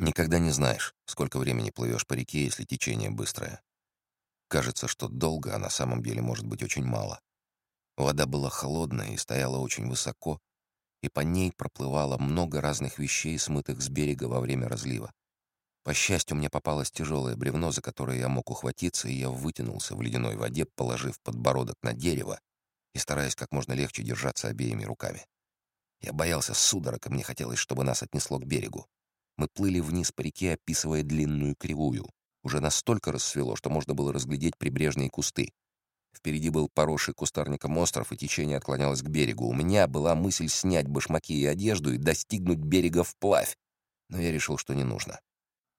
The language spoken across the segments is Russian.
Никогда не знаешь, сколько времени плывешь по реке, если течение быстрое. Кажется, что долго, а на самом деле может быть очень мало. Вода была холодная и стояла очень высоко, и по ней проплывало много разных вещей, смытых с берега во время разлива. По счастью, мне попалось тяжелое бревно, за которое я мог ухватиться, и я вытянулся в ледяной воде, положив подбородок на дерево и стараясь как можно легче держаться обеими руками. Я боялся судорог, и мне хотелось, чтобы нас отнесло к берегу. Мы плыли вниз по реке, описывая длинную кривую. Уже настолько рассвело, что можно было разглядеть прибрежные кусты. Впереди был поросший кустарником остров, и течение отклонялось к берегу. У меня была мысль снять башмаки и одежду и достигнуть берега вплавь. Но я решил, что не нужно.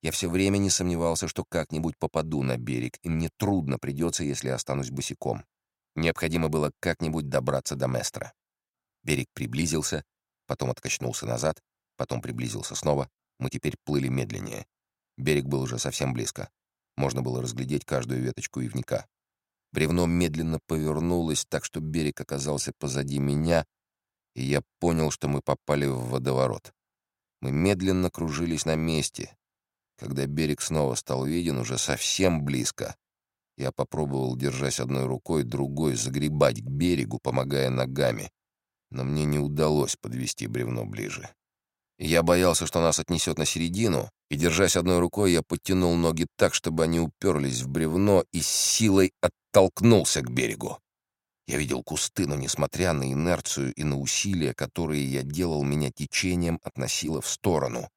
Я все время не сомневался, что как-нибудь попаду на берег, и мне трудно придется, если останусь босиком. Необходимо было как-нибудь добраться до Местра. Берег приблизился, потом откачнулся назад, потом приблизился снова. Мы теперь плыли медленнее. Берег был уже совсем близко. Можно было разглядеть каждую веточку ивника. Бревно медленно повернулось так, что берег оказался позади меня, и я понял, что мы попали в водоворот. Мы медленно кружились на месте. Когда берег снова стал виден, уже совсем близко, я попробовал, держась одной рукой, другой, загребать к берегу, помогая ногами. Но мне не удалось подвести бревно ближе. Я боялся, что нас отнесет на середину, и, держась одной рукой, я подтянул ноги так, чтобы они уперлись в бревно и с силой оттолкнулся к берегу. Я видел кусты, но, несмотря на инерцию и на усилия, которые я делал, меня течением относило в сторону.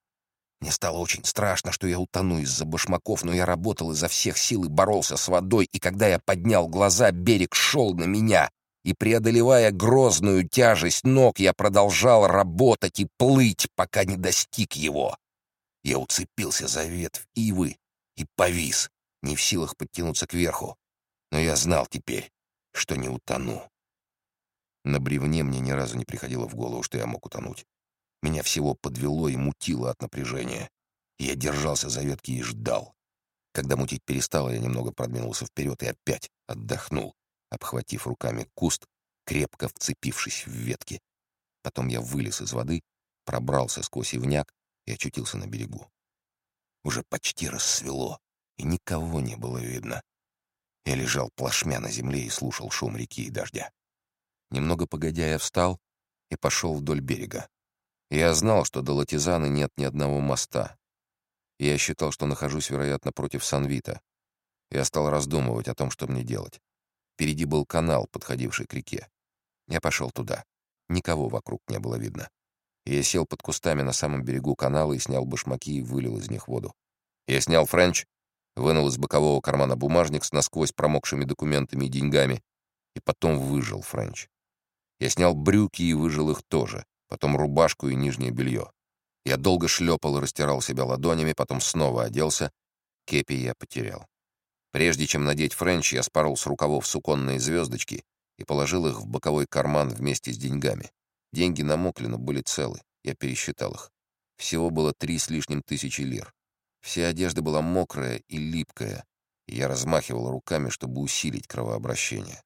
Мне стало очень страшно, что я утону из-за башмаков, но я работал изо всех сил и боролся с водой, и когда я поднял глаза, берег шел на меня — и, преодолевая грозную тяжесть ног, я продолжал работать и плыть, пока не достиг его. Я уцепился за ветвь ивы и повис, не в силах подтянуться кверху. Но я знал теперь, что не утону. На бревне мне ни разу не приходило в голову, что я мог утонуть. Меня всего подвело и мутило от напряжения. Я держался за ветки и ждал. Когда мутить перестало, я немного продвинулся вперед и опять отдохнул обхватив руками куст, крепко вцепившись в ветки. Потом я вылез из воды, пробрался сквозь ивняк и очутился на берегу. Уже почти рассвело, и никого не было видно. Я лежал плашмя на земле и слушал шум реки и дождя. Немного погодя, я встал и пошел вдоль берега. Я знал, что до Латизаны нет ни одного моста. Я считал, что нахожусь, вероятно, против Санвита. Я стал раздумывать о том, что мне делать. Впереди был канал, подходивший к реке. Я пошел туда. Никого вокруг не было видно. Я сел под кустами на самом берегу канала и снял башмаки и вылил из них воду. Я снял френч, вынул из бокового кармана бумажник с насквозь промокшими документами и деньгами, и потом выжал френч. Я снял брюки и выжал их тоже, потом рубашку и нижнее белье. Я долго шлепал и растирал себя ладонями, потом снова оделся. Кепи я потерял. Прежде чем надеть френч, я спорол с рукавов суконные звездочки и положил их в боковой карман вместе с деньгами. Деньги намокли, но были целы. Я пересчитал их. Всего было три с лишним тысячи лир. Вся одежда была мокрая и липкая, и я размахивал руками, чтобы усилить кровообращение.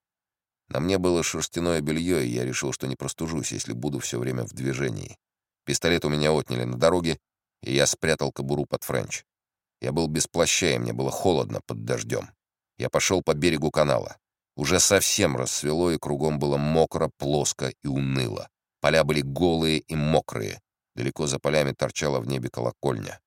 На мне было шерстяное белье, и я решил, что не простужусь, если буду все время в движении. Пистолет у меня отняли на дороге, и я спрятал кобуру под френч. Я был без плаща, и мне было холодно под дождем. Я пошел по берегу канала. Уже совсем рассвело, и кругом было мокро, плоско и уныло. Поля были голые и мокрые. Далеко за полями торчала в небе колокольня.